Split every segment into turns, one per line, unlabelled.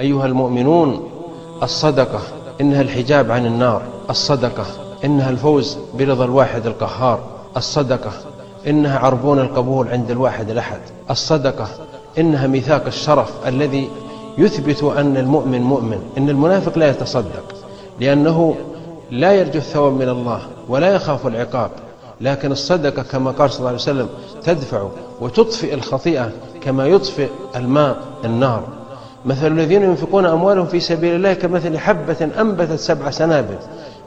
أيها المؤمنون الصدقة إنها الحجاب عن النار. الصدقة إنها الفوز برضا الواحد القهار. الصدقة إنها عربون القبول عند الواحد الأحد. الصدقة إنها ميثاق الشرف الذي يثبت أن المؤمن مؤمن إن المنافق لا يتصدق لأنه لا يرجو الثواب من الله ولا يخاف العقاب. لكن الصدقة كما قال صلى الله عليه وسلم تدفع وتطفئ الخطيئة كما يطفئ الماء النار. مثل الذين ينفقون أموالهم في سبيل الله كمثل حبة أنبتت سبع سنابل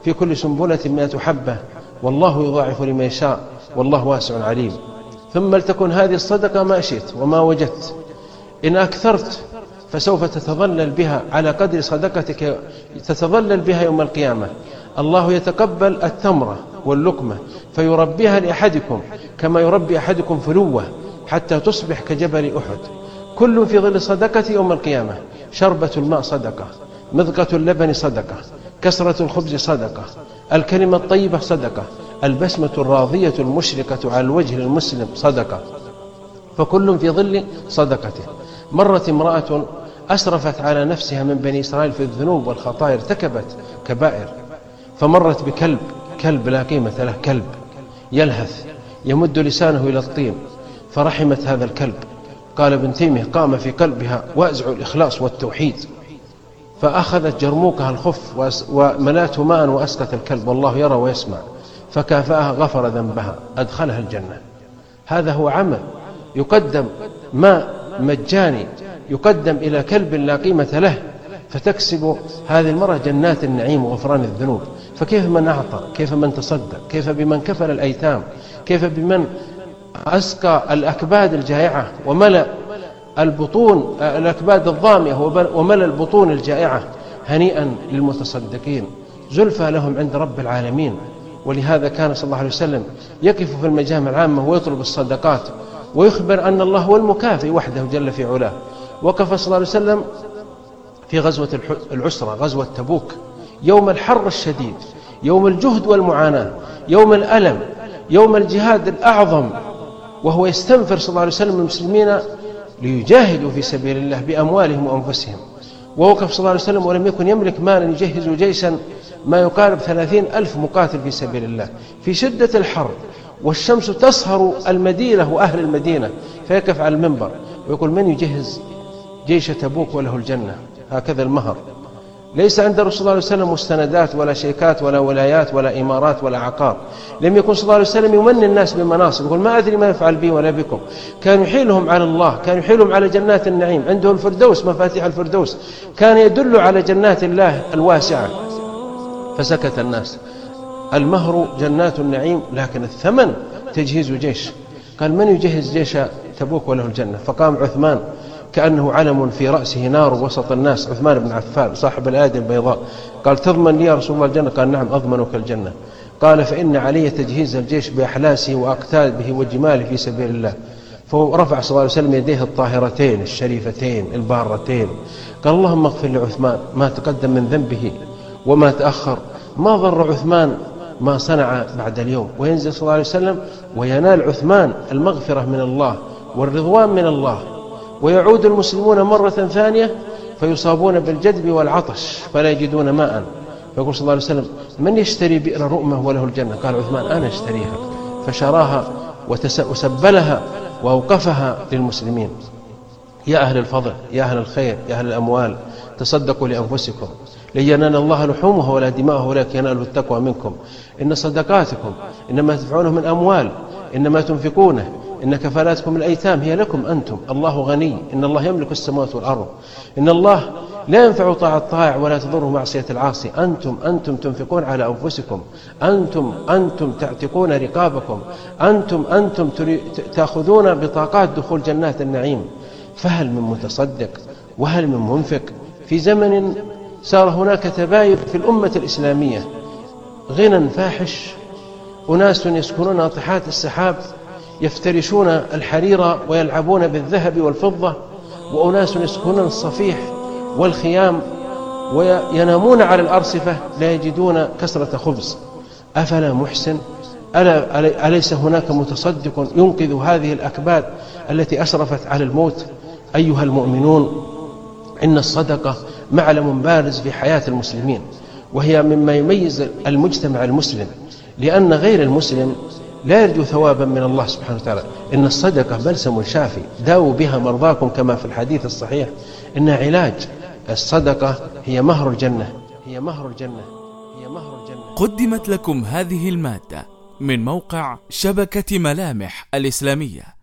في كل سنبلة مئة حبة. والله يضاعف لمن يشاء. والله واسع عليم. ثم لتكن هذه الصدقة ما شئت وما وجدت. إن أكثرت فسوف تتظلل بها على قدر صدقتك تتظلل بها يوم القيامة. الله يتقبل التمرة واللقمة فيربيها لأحدكم كما يربي أحدكم فلوة حتى تصبح كجبل أحد. كل في ظل صدقة يوم القيامة. شربة الماء صدقة مذقة اللبن صدقة كسرة الخبز صدقة الكلمة الطيبة صدقة البسمة الراضية المشرقة على الوجه المسلم صدقة. فكل في ظل صدقته مرت امرأة أسرفت على نفسها من بني إسرائيل في الذنوب والخطايا ارتكبت كبائر. فمرت بكلب كلب لا قيمة له كلب يلهث يمد لسانه إلى الطين فرحمت هذا الكلب. قال ابن تيمية قام في قلبها وأزع الإخلاص والتوحيد فأخذت جرموكها الخف وملاته ماء وأسقت الكلب والله يرى ويسمع فكافأها غفر ذنبها أدخلها الجنة. هذا هو عمل يقدم ماء مجاني يقدم إلى كلب لا قيمة له فتكسب هذه المرأة جنات النعيم وغفران الذنوب. فكيف من أعطى؟ كيف من تصدق؟ كيف بمن كفل الأيتام؟ كيف بمن أسقى الأكباد الجائعة وملأ البطون الأكباد الظامية وملأ البطون الجائعة هنيئا للمتصدقين. زلفى لهم عند رب العالمين. ولهذا كان صلى الله عليه وسلم يقف في المجامع العامة ويطلب الصدقات ويخبر أن الله هو المكافئ وحده جل في علاه. وقف صلى الله عليه وسلم في غزوة العسرة غزوة تبوك يوم الحر الشديد يوم الجهد والمعاناة يوم الألم يوم الجهاد الأعظم. وهو يستنفر صلى الله عليه وسلم المسلمين ليجاهدوا في سبيل الله بأموالهم وأنفسهم. ووقف صلى الله عليه وسلم ولم يكن يملك مالا يجهز جيشا ما يقارب ثلاثين ألف مقاتل في سبيل الله. في شدة الحر والشمس تصهر المدينة وأهل المدينة فيقف على المنبر ويقول من يجهز جيش تبوك وله الجنة؟ هكذا المهر. ليس عند الرسول صلى الله عليه وسلم مستندات ولا شيكات ولا ولايات ولا إمارات ولا عقار لم يكن صلى الله عليه وسلم يمن الناس بمناصب يقول ما أدري ما يفعل بي ولا بكم. كان يحيلهم على الله كان يحيلهم على جنات النعيم. عنده الفردوس مفاتيح الفردوس. كان يدل على جنات الله الواسعة. فسكت الناس. المهر جنات النعيم لكن الثمن تجهيز جيش. قال من يجهز جيش تبوك وله الجنة؟ فقام عثمان. كأنه علم في رأسه نار وسط الناس. عثمان بن عفان صاحب الآية البيضاء قال تضمن لي يا رسول الله الجنة؟ قال نعم أضمنك الجنة. قال فإن علي تجهيز الجيش بأحلاسه وأقتابه وجماله في سبيل الله. فرفع صلى الله عليه وسلم يديه الطاهرتين الشريفتين البارتين. قال اللهم اغفر لعثمان ما تقدم من ذنبه وما تأخر. ما ضر عثمان ما صنع بعد اليوم. وينزل صلى الله عليه وسلم وينال عثمان المغفرة من الله والرضوان من الله. ويعود المسلمون مرة ثانية فيصابون بالجدب والعطش فلا يجدون ماء. فيقول صلى الله عليه وسلم من يشتري بئر رؤمة وله الجنة؟ قال عثمان أنا أشتريها. فشراها وسبلها وأوقفها للمسلمين. يا أهل الفضل يا أهل الخير يا أهل الأموال تصدقوا لأنفسكم. لن ينال الله لحومها ولا دماءه ولكن يناله التقوى منكم. إن صدقاتكم إنما تدفعونه من أموال إنما تنفقونه. إن كفالاتكم الأيتام هي لكم أنتم الله غني إن الله يملك السماوات والأرض إن الله لا ينفع طاعة الطائع ولا تضره معصية العاصي أنتم أنتم تنفقون على أنفسكم أنتم أنتم تعتقون رقابكم أنتم أنتم تأخذون بطاقات دخول جنات النعيم فهل من متصدق؟ وهل من منفق؟ في زمن صار هناك تباين في الأمة الإسلامية غنى فاحش أناس يسكنون ناطحات السحاب يفترشون الحرير ويلعبون بالذهب والفضة وأناس يسكنون الصفيح والخيام وينامون على الأرصفة لا يجدون كسرة خبز. أفلا محسن؟ ألا أليس هناك متصدق ينقذ هذه الأكباد التي أشرفت على الموت؟ أيها المؤمنون إن الصدقة معلم بارز في حياة المسلمين وهي مما يميز المجتمع المسلم لأن غير المسلم لا يرجو ثوابا من الله سبحانه وتعالى. إن الصدقة بلسم شافي. داووا بها مرضاكم كما في الحديث الصحيح. إنها علاج الصدقة هي مهر الجنة. هي مهر الجنة. هي مهر الجنة.
قدمت لكم هذه المادة من موقع شبكة ملامح الإسلامية.